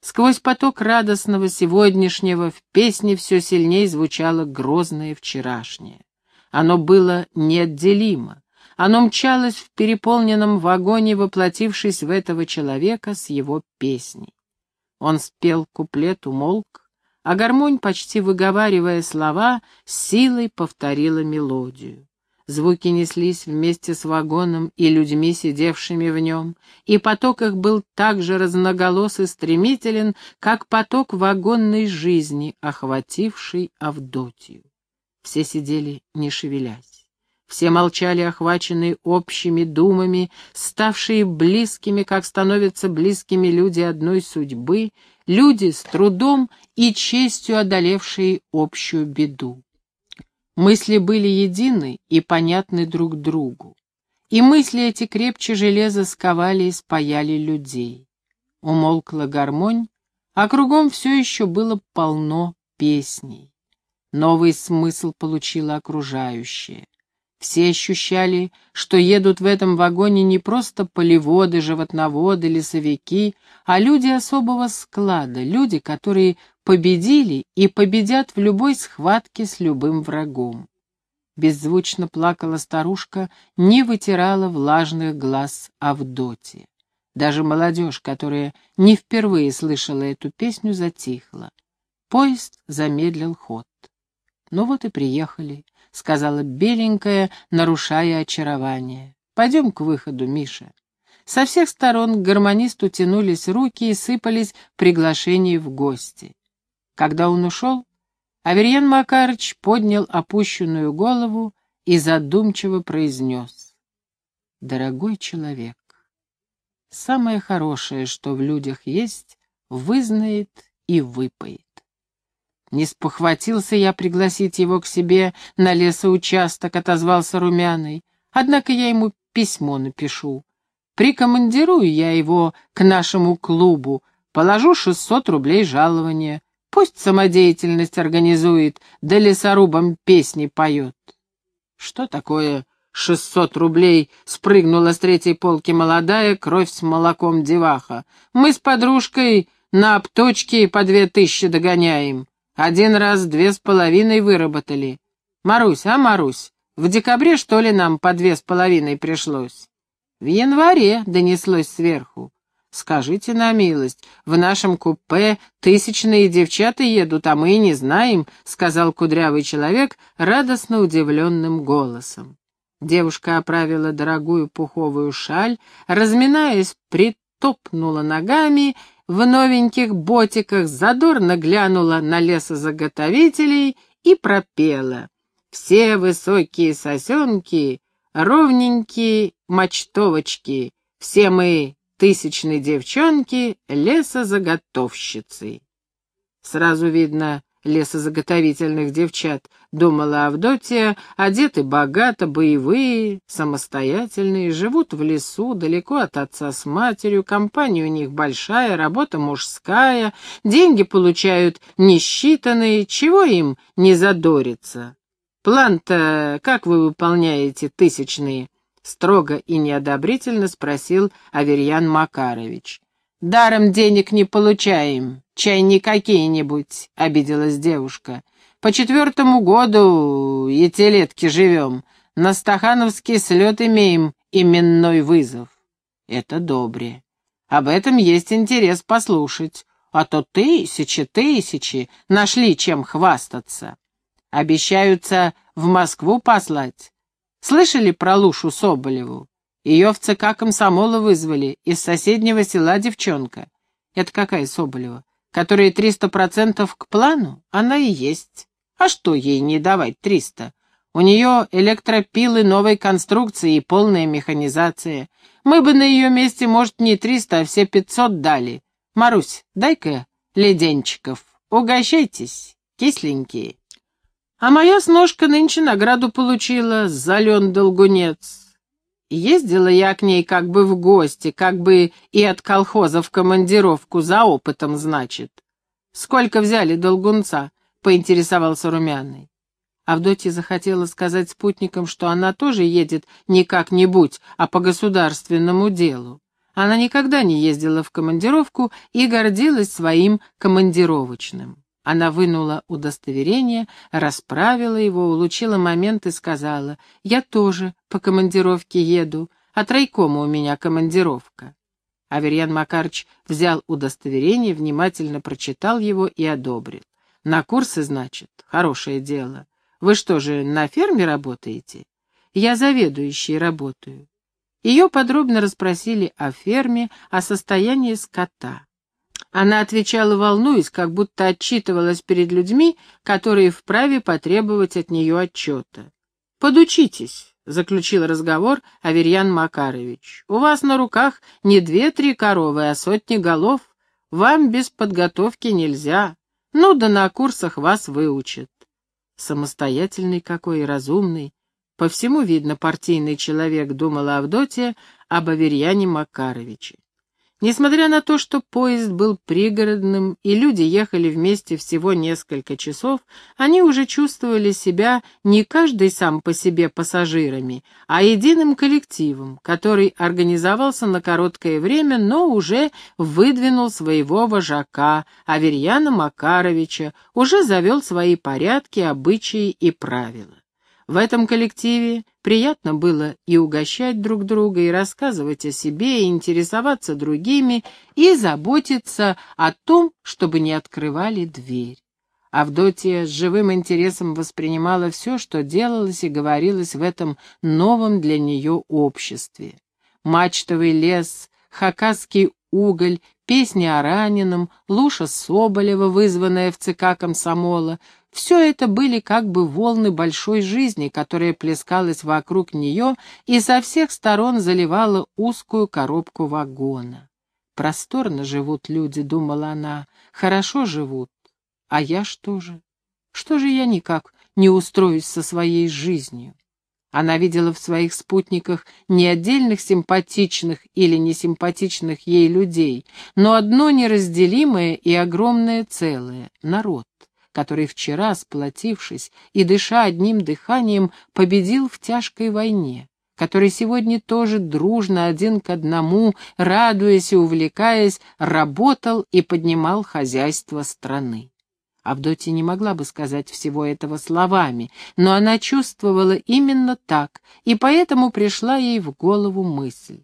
Сквозь поток радостного сегодняшнего в песне все сильнее звучало грозное вчерашнее. Оно было неотделимо. Оно мчалось в переполненном вагоне, воплотившись в этого человека с его песней. Он спел куплет, умолк, а гармонь, почти выговаривая слова, силой повторила мелодию. Звуки неслись вместе с вагоном и людьми, сидевшими в нем, и поток их был так же разноголос и стремителен, как поток вагонной жизни, охвативший Авдотью. Все сидели, не шевелясь. Все молчали, охваченные общими думами, ставшие близкими, как становятся близкими люди одной судьбы, люди с трудом и честью одолевшие общую беду. Мысли были едины и понятны друг другу. И мысли эти крепче железа сковали и спаяли людей. Умолкла гармонь, а кругом все еще было полно песней. Новый смысл получило окружающее. Все ощущали, что едут в этом вагоне не просто полеводы, животноводы, лесовики, а люди особого склада, люди, которые победили и победят в любой схватке с любым врагом. Беззвучно плакала старушка, не вытирала влажных глаз Авдотья. Даже молодежь, которая не впервые слышала эту песню, затихла. Поезд замедлил ход. Ну вот и приехали. — сказала беленькая, нарушая очарование. «Пойдем к выходу, Миша». Со всех сторон к гармонисту тянулись руки и сыпались приглашения в гости. Когда он ушел, Аверьян Макарыч поднял опущенную голову и задумчиво произнес. «Дорогой человек, самое хорошее, что в людях есть, вызнает и выпает. Не спохватился я пригласить его к себе на лесоучасток, отозвался Румяный. Однако я ему письмо напишу. Прикомандирую я его к нашему клубу, положу шестьсот рублей жалования. Пусть самодеятельность организует, да лесорубам песни поет. Что такое шестьсот рублей? Спрыгнула с третьей полки молодая, кровь с молоком деваха. Мы с подружкой на обточке по две тысячи догоняем. Один раз две с половиной выработали. Марусь, а, Марусь, в декабре, что ли, нам по две с половиной пришлось? В январе донеслось сверху. Скажите на милость, в нашем купе тысячные девчата едут, а мы и не знаем, сказал кудрявый человек радостно удивленным голосом. Девушка оправила дорогую пуховую шаль, разминаясь, притопнула ногами в новеньких ботиках, задорно глянула на лесозаготовителей и пропела. Все высокие сосенки, ровненькие мочтовочки, все мы тысячные девчонки, лесозаготовщицы. Сразу видно, лесозаготовительных девчат, думала Авдотья, одеты богато, боевые, самостоятельные, живут в лесу, далеко от отца с матерью, компания у них большая, работа мужская, деньги получают несчитанные, чего им не задориться? План-то как вы выполняете, тысячные? Строго и неодобрительно спросил Аверьян Макарович. «Даром денег не получаем, чай не какие-нибудь», — обиделась девушка. «По четвертому году и те живем. На Стахановский слет имеем именной вызов». «Это добре. Об этом есть интерес послушать. А то тысячи, тысячи нашли чем хвастаться. Обещаются в Москву послать. Слышали про Лушу Соболеву? Ее в ЦК комсомола вызвали, из соседнего села девчонка. Это какая Соболева? Которая триста процентов к плану? Она и есть. А что ей не давать триста? У нее электропилы новой конструкции и полная механизация. Мы бы на ее месте, может, не триста, а все пятьсот дали. Марусь, дай-ка леденчиков. Угощайтесь, кисленькие. А моя сножка нынче награду получила за лен долгунец. Ездила я к ней как бы в гости, как бы и от колхоза в командировку, за опытом, значит. Сколько взяли долгунца? — поинтересовался Румяный. Авдотья захотела сказать спутникам, что она тоже едет не как-нибудь, а по государственному делу. Она никогда не ездила в командировку и гордилась своим командировочным. Она вынула удостоверение, расправила его, улучила момент и сказала, «Я тоже по командировке еду, а райкома у меня командировка». Аверьян Макарыч взял удостоверение, внимательно прочитал его и одобрил. «На курсы, значит? Хорошее дело. Вы что же, на ферме работаете?» «Я заведующей работаю». Ее подробно расспросили о ферме, о состоянии скота. Она отвечала, волнуясь, как будто отчитывалась перед людьми, которые вправе потребовать от нее отчета. «Подучитесь», — заключил разговор Аверьян Макарович. «У вас на руках не две-три коровы, а сотни голов. Вам без подготовки нельзя. Ну да на курсах вас выучат». Самостоятельный какой и разумный. По всему видно партийный человек, думала Авдотья об Аверьяне Макаровиче. Несмотря на то, что поезд был пригородным и люди ехали вместе всего несколько часов, они уже чувствовали себя не каждый сам по себе пассажирами, а единым коллективом, который организовался на короткое время, но уже выдвинул своего вожака, Аверьяна Макаровича, уже завел свои порядки, обычаи и правила. В этом коллективе приятно было и угощать друг друга, и рассказывать о себе, и интересоваться другими, и заботиться о том, чтобы не открывали дверь. Авдотья с живым интересом воспринимала все, что делалось и говорилось в этом новом для нее обществе. Мачтовый лес, хакасский уголь, песни о раненом, Луша Соболева, вызванная в ЦК комсомола, все это были как бы волны большой жизни, которая плескалась вокруг нее и со всех сторон заливала узкую коробку вагона. «Просторно живут люди», — думала она, — «хорошо живут. А я что же? Что же я никак не устроюсь со своей жизнью?» Она видела в своих спутниках не отдельных симпатичных или несимпатичных ей людей, но одно неразделимое и огромное целое — народ который вчера, сплотившись и дыша одним дыханием, победил в тяжкой войне, который сегодня тоже дружно один к одному, радуясь и увлекаясь, работал и поднимал хозяйство страны. Авдотья не могла бы сказать всего этого словами, но она чувствовала именно так, и поэтому пришла ей в голову мысль.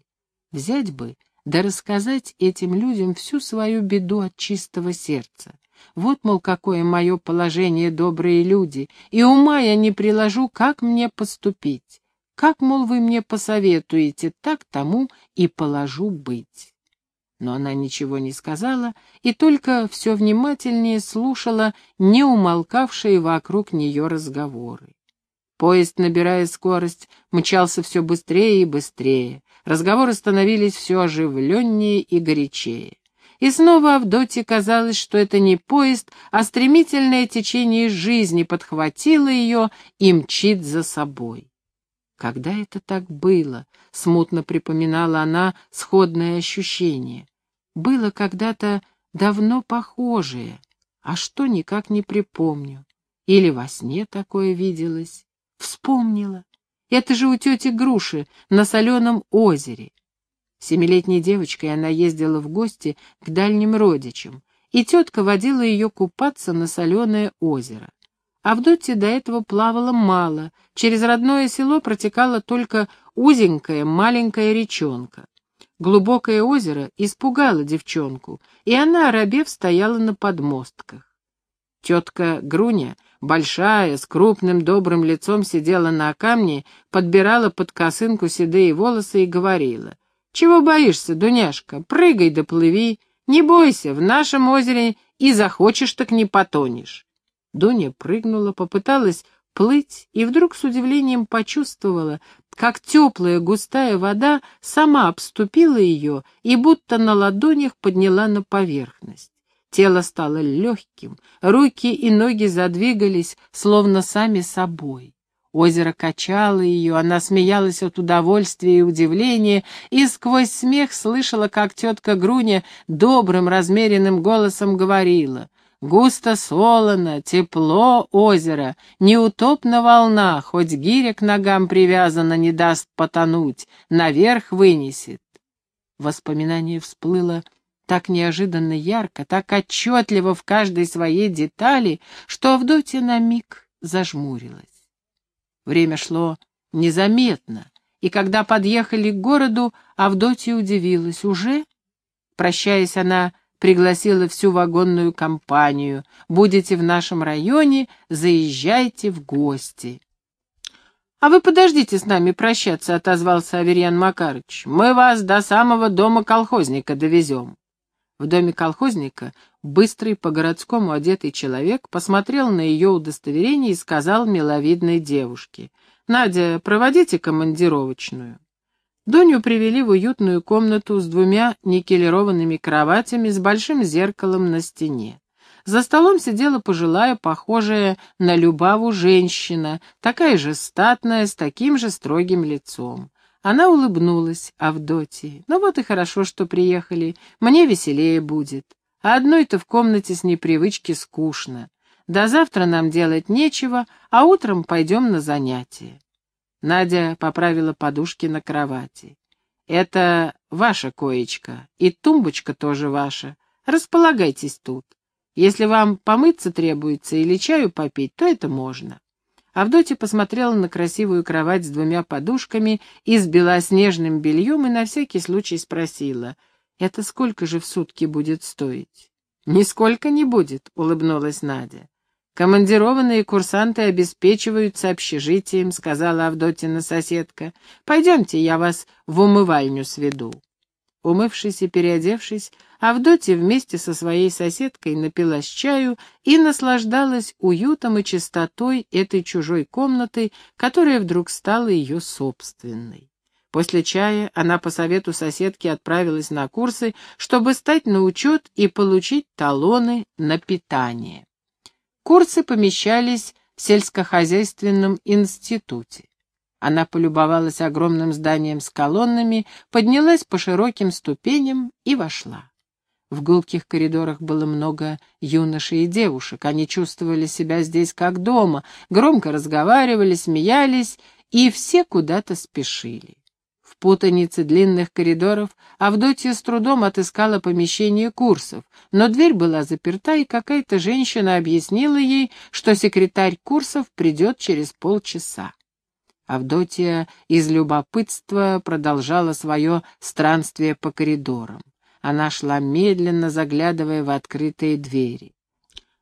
Взять бы, да рассказать этим людям всю свою беду от чистого сердца. Вот, мол, какое мое положение, добрые люди, и ума я не приложу, как мне поступить. Как, мол, вы мне посоветуете, так тому и положу быть. Но она ничего не сказала и только все внимательнее слушала не умолкавшие вокруг нее разговоры. Поезд, набирая скорость, мчался все быстрее и быстрее. Разговоры становились все оживленнее и горячее. И снова Авдотье казалось, что это не поезд, а стремительное течение жизни подхватило ее и мчит за собой. Когда это так было, смутно припоминала она сходное ощущение. Было когда-то давно похожее, а что никак не припомню. Или во сне такое виделось. Вспомнила. Это же у тети Груши на соленом озере. Семилетней девочкой она ездила в гости к дальним родичам, и тетка водила ее купаться на соленое озеро. Авдотья до этого плавала мало, через родное село протекала только узенькая маленькая речонка. Глубокое озеро испугало девчонку, и она, оробев, стояла на подмостках. Тетка Груня, большая, с крупным добрым лицом, сидела на камне, подбирала под косынку седые волосы и говорила — чего боишься, Дуняшка? Прыгай да плыви. Не бойся, в нашем озере и захочешь, так не потонешь. Дуня прыгнула, попыталась плыть и вдруг с удивлением почувствовала, как теплая густая вода сама обступила ее и будто на ладонях подняла на поверхность. Тело стало легким, руки и ноги задвигались, словно сами собой. Озеро качало ее, она смеялась от удовольствия и удивления, и сквозь смех слышала, как тетка Груня добрым размеренным голосом говорила. Густо солоно, тепло озеро, не утоп на хоть гиря к ногам привязана, не даст потонуть, наверх вынесет. Воспоминание всплыло так неожиданно ярко, так отчетливо в каждой своей детали, что Авдотья на миг зажмурилась. Время шло незаметно, и когда подъехали к городу, Авдотья удивилась. Уже? Прощаясь, она пригласила всю вагонную компанию. «Будете в нашем районе, заезжайте в гости». «А вы подождите с нами прощаться», — отозвался Аверьян Макарыч. «Мы вас до самого дома колхозника довезем». В доме колхозника быстрый по-городскому одетый человек посмотрел на ее удостоверение и сказал миловидной девушке, «Надя, проводите командировочную». Доню привели в уютную комнату с двумя никелированными кроватями с большим зеркалом на стене. За столом сидела пожилая, похожая на Любаву женщина, такая же статная, с таким же строгим лицом. Она улыбнулась Авдотье. «Ну вот и хорошо, что приехали. Мне веселее будет. Одной-то в комнате с непривычки скучно. До завтра нам делать нечего, а утром пойдем на занятия». Надя поправила подушки на кровати. «Это ваша коечка, и тумбочка тоже ваша. Располагайтесь тут. Если вам помыться требуется или чаю попить, то это можно». Авдотья посмотрела на красивую кровать с двумя подушками и с белоснежным бельем и на всякий случай спросила, «Это сколько же в сутки будет стоить?» «Нисколько не будет», — улыбнулась Надя. «Командированные курсанты обеспечиваются общежитием», — сказала Авдотина соседка. «Пойдемте, я вас в умывальню сведу». Умывшись и переодевшись, Авдотья вместе со своей соседкой напилась чаю и наслаждалась уютом и чистотой этой чужой комнаты, которая вдруг стала ее собственной. После чая она по совету соседки отправилась на курсы, чтобы стать на учет и получить талоны на питание. Курсы помещались в сельскохозяйственном институте. Она полюбовалась огромным зданием с колоннами, поднялась по широким ступеням и вошла. В гулких коридорах было много юношей и девушек. Они чувствовали себя здесь как дома, громко разговаривали, смеялись, и все куда-то спешили. Путанице длинных коридоров Авдотья с трудом отыскала помещение курсов, но дверь была заперта, и какая-то женщина объяснила ей, что секретарь курсов придет через полчаса. Авдотья из любопытства продолжала свое странствие по коридорам. Она шла медленно, заглядывая в открытые двери.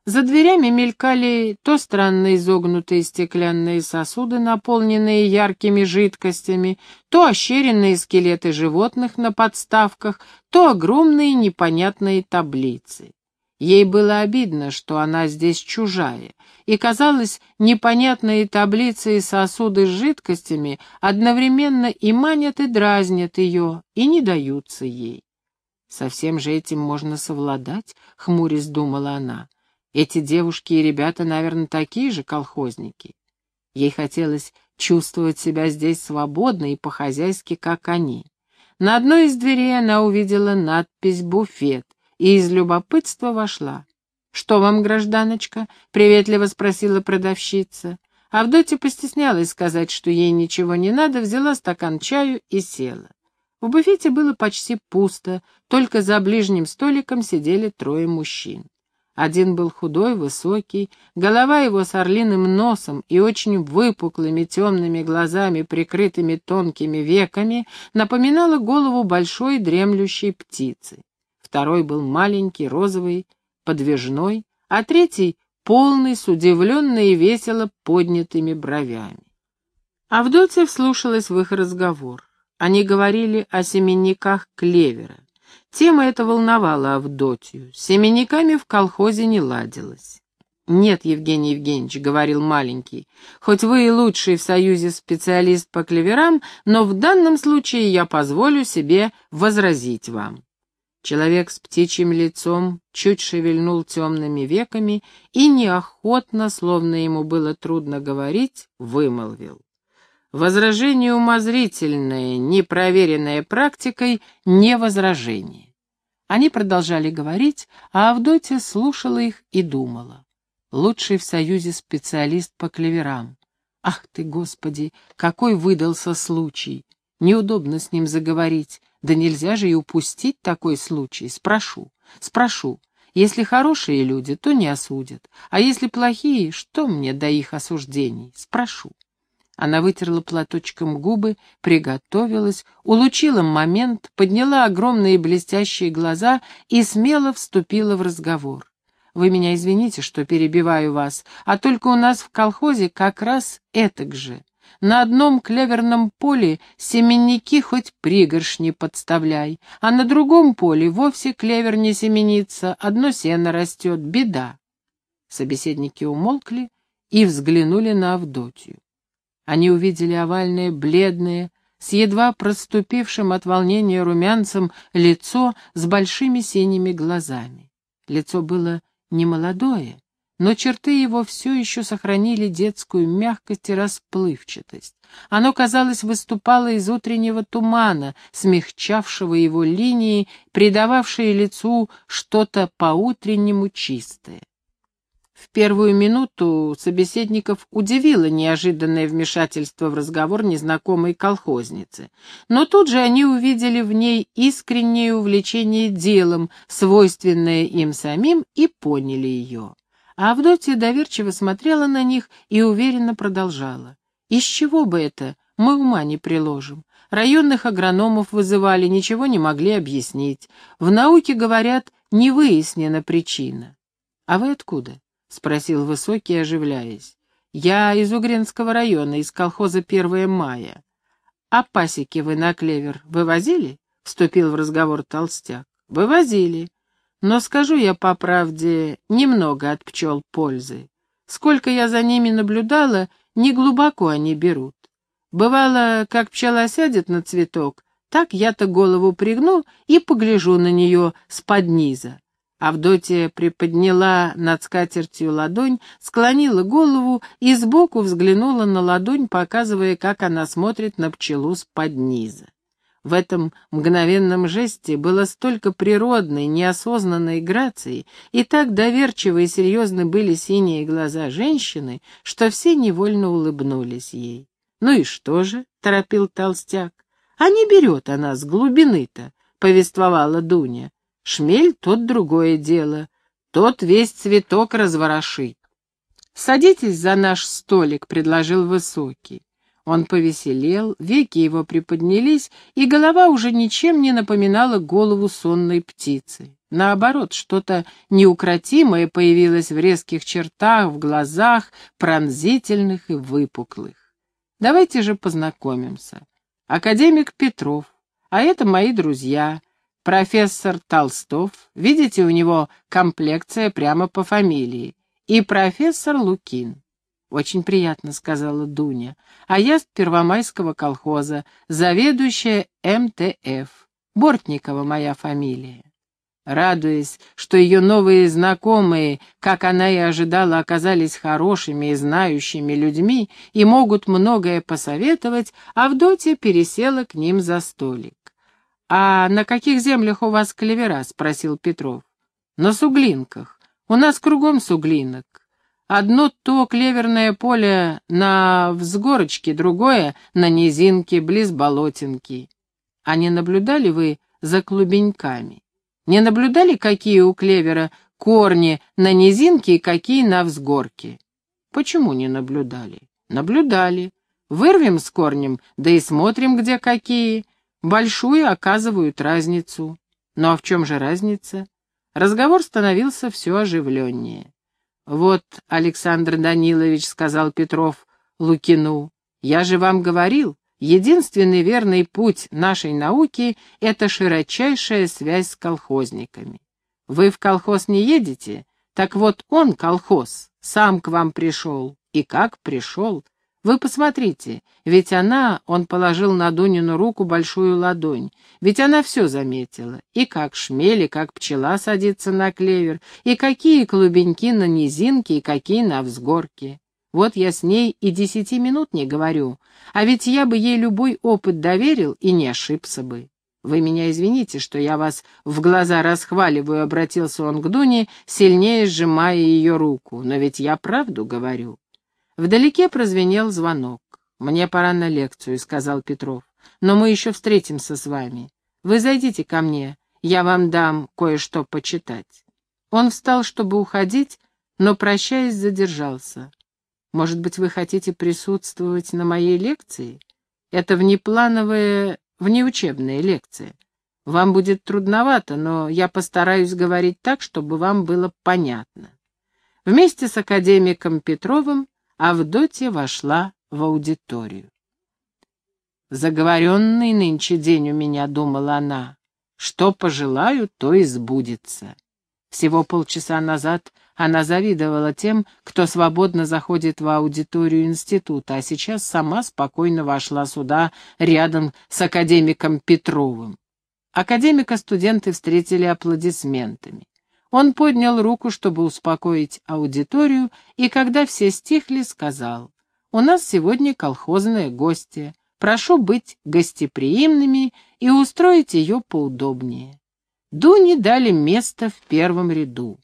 За дверями мелькали то странно изогнутые стеклянные сосуды, наполненные яркими жидкостями, то ощеренные скелеты животных на подставках, то огромные непонятные таблицы. Ей было обидно, что она здесь чужая, и, казалось, непонятные таблицы и сосуды с жидкостями одновременно и манят, и дразнят ее, и не даются ей. «Совсем же этим можно совладать», — хмурясь думала она. «Эти девушки и ребята, наверное, такие же колхозники». Ей хотелось чувствовать себя здесь свободно и по-хозяйски, как они. На одной из дверей она увидела надпись «Буфет», и из любопытства вошла. «Что вам, гражданочка?» — приветливо спросила продавщица. Авдотья постеснялась сказать, что ей ничего не надо, взяла стакан чаю и села. В буфете было почти пусто, только за ближним столиком сидели трое мужчин. Один был худой, высокий, голова его с орлиным носом и очень выпуклыми темными глазами, прикрытыми тонкими веками, напоминала голову большой дремлющей птицы второй был маленький, розовый, подвижной, а третий — полный, с удивленно и весело поднятыми бровями. Авдотья вслушалась в их разговор. Они говорили о семенниках клевера. Тема эта волновала Авдотью. С семенниками в колхозе не ладилось. «Нет, Евгений Евгеньевич», — говорил маленький, — «хоть вы и лучший в Союзе специалист по клеверам, но в данном случае я позволю себе возразить вам». Человек с птичьим лицом чуть шевельнул темными веками и неохотно, словно ему было трудно говорить, вымолвил. Возражение умозрительное, непроверенное практикой, не возражение. Они продолжали говорить, а Авдотья слушала их и думала. Лучший в Союзе специалист по клеверам. Ах ты, Господи, какой выдался случай! Неудобно с ним заговорить, Да нельзя же и упустить такой случай. Спрошу, спрошу. Если хорошие люди, то не осудят. А если плохие, что мне до их осуждений? Спрошу. Она вытерла платочком губы, приготовилась, улучила момент, подняла огромные блестящие глаза и смело вступила в разговор. «Вы меня извините, что перебиваю вас, а только у нас в колхозе как раз этак же. На одном клеверном поле семенники хоть пригоршни подставляй, а на другом поле вовсе клевер не семенится, одно сено растет, беда. Собеседники умолкли и взглянули на Авдотью. Они увидели овальное, бледное, с едва проступившим от волнения румянцем лицо с большими синими глазами. Лицо было немолодое, но черты его все еще сохранили детскую мягкость и расплывчатость. Оно, казалось, выступало из утреннего тумана, смягчавшего его линии, придававшие лицу что-то по-утреннему чистое. В первую минуту собеседников удивило неожиданное вмешательство в разговор незнакомой колхозницы, но тут же они увидели в ней искреннее увлечение делом, свойственное им самим, и поняли ее. А Авдотья доверчиво смотрела на них и уверенно продолжала. «Из чего бы это? Мы ума не приложим. Районных агрономов вызывали, ничего не могли объяснить. В науке, говорят, не выяснена причина». «А вы откуда?» — спросил Высокий, оживляясь. «Я из Угринского района, из колхоза «Первое мая». «А пасеки вы на клевер вывозили?» — вступил в разговор толстяк. «Вывозили. Но скажу я по правде, немного от пчел пользы. Сколько я за ними наблюдала, не глубоко они берут. Бывало, как пчела сядет на цветок, так я-то голову пригну и погляжу на нее с-под низа. Авдотья приподняла над скатертью ладонь, склонила голову и сбоку взглянула на ладонь, показывая, как она смотрит на пчелу с-под низа. В этом мгновенном жесте было столько природной, неосознанной грации, и так доверчивы и серьезны были синие глаза женщины, что все невольно улыбнулись ей. «Ну и что же?» — торопил толстяк. «А не берет она с глубины-то», — повествовала Дуня. «Шмель — тот другое дело, тот весь цветок разворошит». «Садитесь за наш столик», — предложил Высокий. Он повеселел, веки его приподнялись, и голова уже ничем не напоминала голову сонной птицы. Наоборот, что-то неукротимое появилось в резких чертах, в глазах, пронзительных и выпуклых. Давайте же познакомимся. Академик Петров, а это мои друзья. Профессор Толстов, видите, у него комплекция прямо по фамилии, и профессор Лукин. «Очень приятно», — сказала Дуня. «А я с Первомайского колхоза, заведующая МТФ. Бортникова моя фамилия». Радуясь, что ее новые знакомые, как она и ожидала, оказались хорошими и знающими людьми и могут многое посоветовать, Авдотья пересела к ним за столик. «А на каких землях у вас клевера?» — спросил Петров. «На суглинках. У нас кругом суглинок. Одно то клеверное поле на взгорочке, другое — на низинке, близ болотинки. А не наблюдали вы за клубеньками? Не наблюдали, какие у клевера корни на низинке и какие на взгорке? Почему не наблюдали? Наблюдали. Вырвем с корнем, да и смотрим, где какие. Большую оказывают разницу. Ну а в чем же разница? Разговор становился все оживленнее. «Вот, Александр Данилович, — сказал Петров Лукину, — я же вам говорил, единственный верный путь нашей науки — это широчайшая связь с колхозниками. Вы в колхоз не едете? Так вот он, колхоз, сам к вам пришел. И как пришел? Вы посмотрите, ведь она, он положил на Дунину руку большую ладонь, ведь она все заметила, и как шмели, как пчела садится на клевер, и какие клубеньки на низинке, и какие на взгорке. Вот я с ней и десяти минут не говорю, а ведь я бы ей любой опыт доверил и не ошибся бы. Вы меня извините, что я вас в глаза расхваливаю, обратился он к Дуне, сильнее сжимая ее руку, но ведь я правду говорю. Вдалеке прозвенел звонок. «Мне пора на лекцию», — сказал Петров. «Но мы еще встретимся с вами. Вы зайдите ко мне, я вам дам кое-что почитать». Он встал, чтобы уходить, но, прощаясь, задержался. «Может быть, вы хотите присутствовать на моей лекции? Это внеплановая, внеучебная лекция. Вам будет трудновато, но я постараюсь говорить так, чтобы вам было понятно». Вместе с академиком Петровым Авдотья вошла в аудиторию. «Заговоренный нынче день у меня», — думала она. «Что пожелаю, то и сбудется». Всего полчаса назад она завидовала тем, кто свободно заходит в аудиторию института, а сейчас сама спокойно вошла сюда рядом с академиком Петровым. Академика студенты встретили аплодисментами. Он поднял руку, чтобы успокоить аудиторию, и когда все стихли, сказал, «У нас сегодня колхозное гостье. Прошу быть гостеприимными и устроить ее поудобнее». Дуне дали место в первом ряду.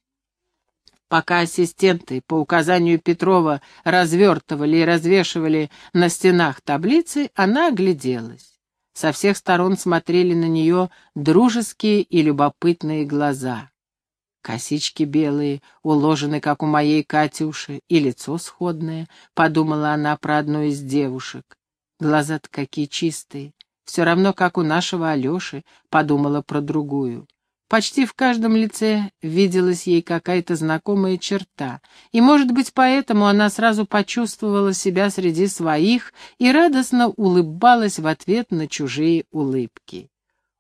Пока ассистенты по указанию Петрова развертывали и развешивали на стенах таблицы, она огляделась. Со всех сторон смотрели на нее дружеские и любопытные глаза. Косички белые, уложены, как у моей Катюши, и лицо сходное, — подумала она про одну из девушек. Глаза-то какие чистые, все равно, как у нашего Алеши, — подумала про другую. Почти в каждом лице виделась ей какая-то знакомая черта, и, может быть, поэтому она сразу почувствовала себя среди своих и радостно улыбалась в ответ на чужие улыбки.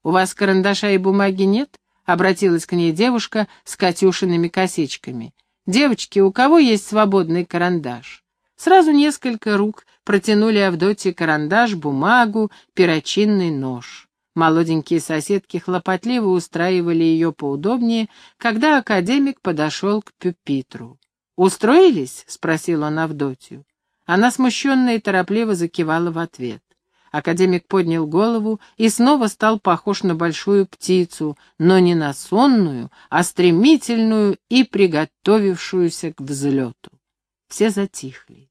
«У вас карандаша и бумаги нет?» — обратилась к ней девушка с Катюшиными косичками. «Девочки, у кого есть свободный карандаш?» Сразу несколько рук протянули Авдотье карандаш, бумагу, перочинный нож. Молоденькие соседки хлопотливо устраивали ее поудобнее, когда академик подошел к пюпитру. «Устроились?» — спросил он Авдотью. Она смущенно и торопливо закивала в ответ. Академик поднял голову и снова стал похож на большую птицу, но не на сонную, а стремительную и приготовившуюся к взлету. Все затихли.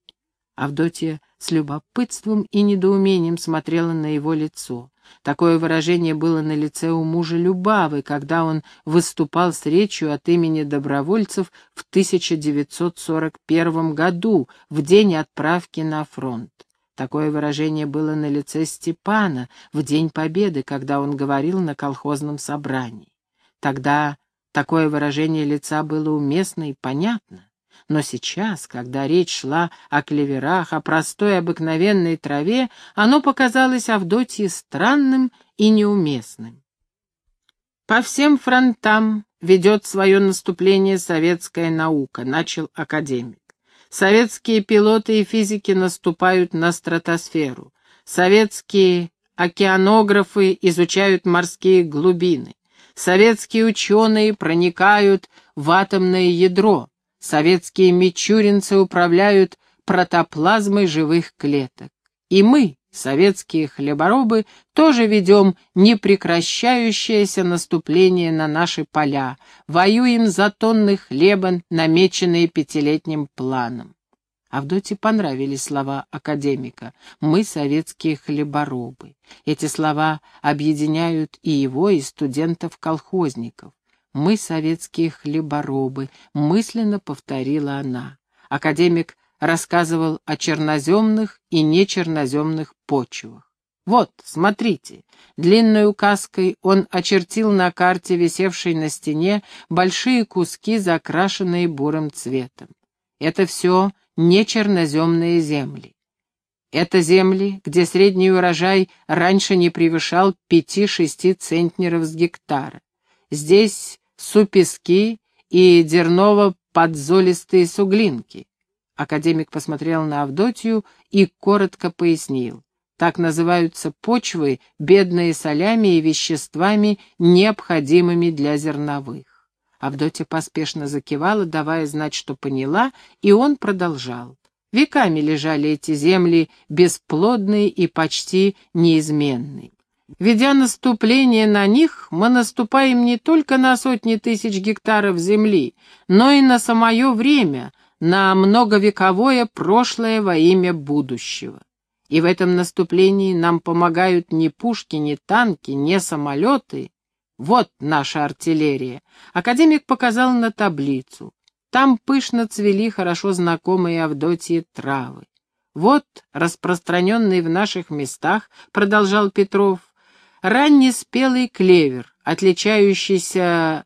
Авдотья с любопытством и недоумением смотрела на его лицо. Такое выражение было на лице у мужа Любавы, когда он выступал с речью от имени добровольцев в 1941 году, в день отправки на фронт. Такое выражение было на лице Степана в День Победы, когда он говорил на колхозном собрании. Тогда такое выражение лица было уместно и понятно. Но сейчас, когда речь шла о клеверах, о простой обыкновенной траве, оно показалось Авдотье странным и неуместным. «По всем фронтам ведет свое наступление советская наука», — начал академик. «Советские пилоты и физики наступают на стратосферу. Советские океанографы изучают морские глубины. Советские ученые проникают в атомное ядро. Советские мичуринцы управляют протоплазмой живых клеток. И мы, советские хлеборобы, тоже ведем непрекращающееся наступление на наши поля, воюем за тонны хлеба, намеченные пятилетним планом. Авдоте понравились слова академика «Мы советские хлеборобы». Эти слова объединяют и его, и студентов-колхозников. «Мы советские хлеборобы», — мысленно повторила она. Академик рассказывал о черноземных и нечерноземных почвах. Вот, смотрите, длинной указкой он очертил на карте, висевшей на стене, большие куски, закрашенные бурым цветом. Это все нечерноземные земли. Это земли, где средний урожай раньше не превышал 5-6 центнеров с гектара. Здесь супески и дерново-подзолистые суглинки. Академик посмотрел на Авдотью и коротко пояснил. Так называются почвы, бедные солями и веществами, необходимыми для зерновых. Авдотья поспешно закивала, давая знать, что поняла, и он продолжал. Веками лежали эти земли, бесплодные и почти неизменные. Ведя наступление на них, мы наступаем не только на сотни тысяч гектаров земли, но и на самое время, на многовековое прошлое во имя будущего. И в этом наступлении нам помогают ни пушки, ни танки, ни самолеты. Вот наша артиллерия. Академик показал на таблицу. Там пышно цвели хорошо знакомые Авдотье травы. Вот распространенный в наших местах, продолжал Петров, раннеспелый клевер, отличающийся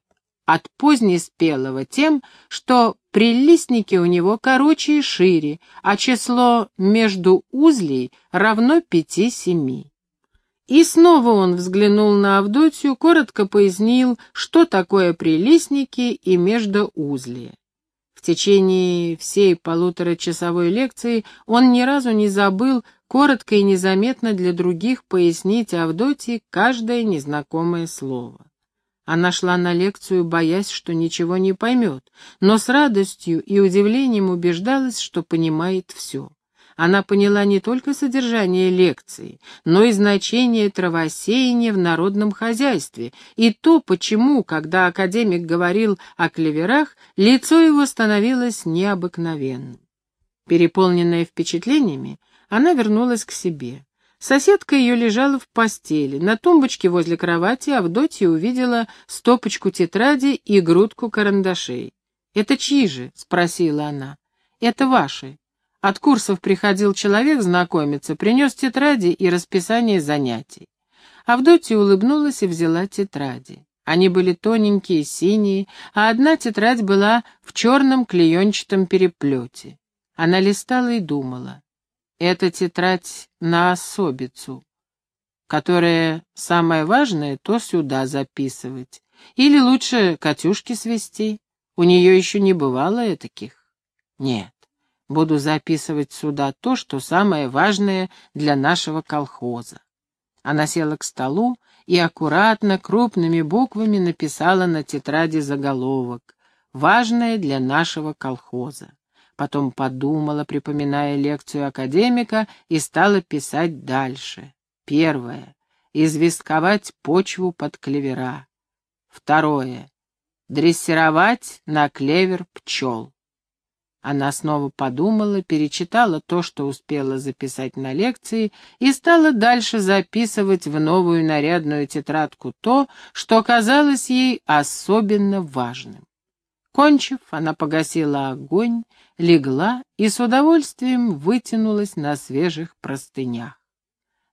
от позднеспелого тем, что прилистники у него короче и шире, а число между узлей равно пяти-семи. И снова он взглянул на Авдотью, коротко пояснил, что такое прилистники и междоузлие. В течение всей полуторачасовой лекции он ни разу не забыл коротко и незаметно для других пояснить Авдотье каждое незнакомое слово. Она шла на лекцию, боясь, что ничего не поймет, но с радостью и удивлением убеждалась, что понимает все. Она поняла не только содержание лекции, но и значение травосеяния в народном хозяйстве, и то, почему, когда академик говорил о клеверах, лицо его становилось необыкновенным. Переполненная впечатлениями, она вернулась к себе. Соседка ее лежала в постели. На тумбочке возле кровати Авдотья увидела стопочку тетради и грудку карандашей. «Это чьи же?» — спросила она. «Это ваши. От курсов приходил человек знакомиться, принес тетради и расписание занятий. Авдотья улыбнулась и взяла тетради. Они были тоненькие, синие, а одна тетрадь была в черном клеенчатом переплете. Она листала и думала. Это тетрадь на особицу, которая самое важное, то сюда записывать. Или лучше Катюшки свести. У нее еще не бывало таких. Нет, буду записывать сюда то, что самое важное для нашего колхоза. Она села к столу и аккуратно, крупными буквами написала на тетради заголовок «Важное для нашего колхоза» потом подумала, припоминая лекцию академика, и стала писать дальше. Первое. Известковать почву под клевера. Второе. Дрессировать на клевер пчел. Она снова подумала, перечитала то, что успела записать на лекции, и стала дальше записывать в новую нарядную тетрадку то, что казалось ей особенно важным. Кончив, она погасила огонь, легла и с удовольствием вытянулась на свежих простынях.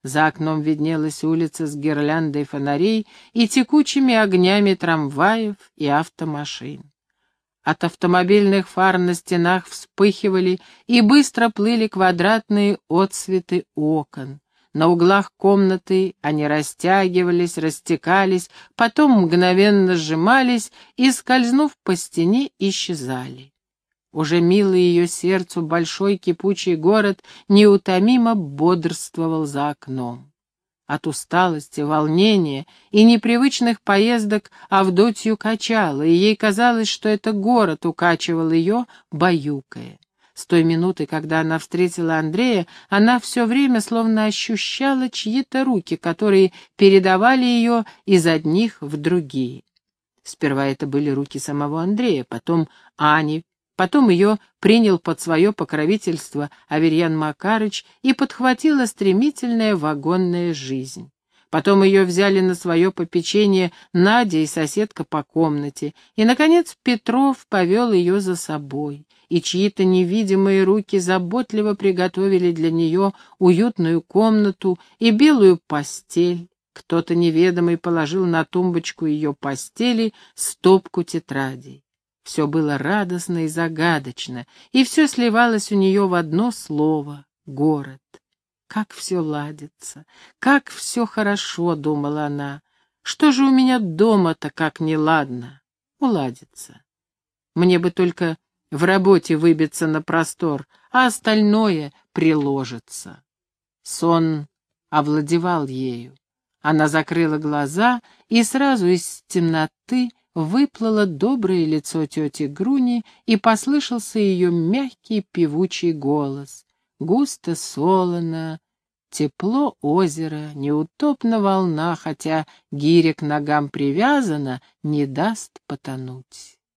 За окном виднелась улица с гирляндой фонарей и текучими огнями трамваев и автомашин. От автомобильных фар на стенах вспыхивали и быстро плыли квадратные отсветы окон. На углах комнаты они растягивались, растекались, потом мгновенно сжимались и, скользнув по стене, исчезали. Уже милый ее сердцу большой кипучий город неутомимо бодрствовал за окном. От усталости, волнения и непривычных поездок Авдотью качало, и ей казалось, что это город укачивал ее, баюкая. С той минуты, когда она встретила Андрея, она все время словно ощущала чьи-то руки, которые передавали ее из одних в другие. Сперва это были руки самого Андрея, потом Ани, потом ее принял под свое покровительство Аверьян Макарыч и подхватила стремительная вагонная жизнь. Потом ее взяли на свое попечение Надя и соседка по комнате, и, наконец, Петров повел ее за собой и чьи-то невидимые руки заботливо приготовили для нее уютную комнату и белую постель. Кто-то неведомый положил на тумбочку ее постели стопку тетрадей. Все было радостно и загадочно, и все сливалось у нее в одно слово — город. Как все ладится, как все хорошо, — думала она. Что же у меня дома-то как неладно? Уладится. Мне бы только в работе выбиться на простор, а остальное приложится. Сон овладевал ею. Она закрыла глаза, и сразу из темноты выплыло доброе лицо тети Груни, и послышался ее мягкий певучий голос. Густо солоно, тепло озера, неутопна волна, хотя гиря к ногам привязана, не даст потонуть.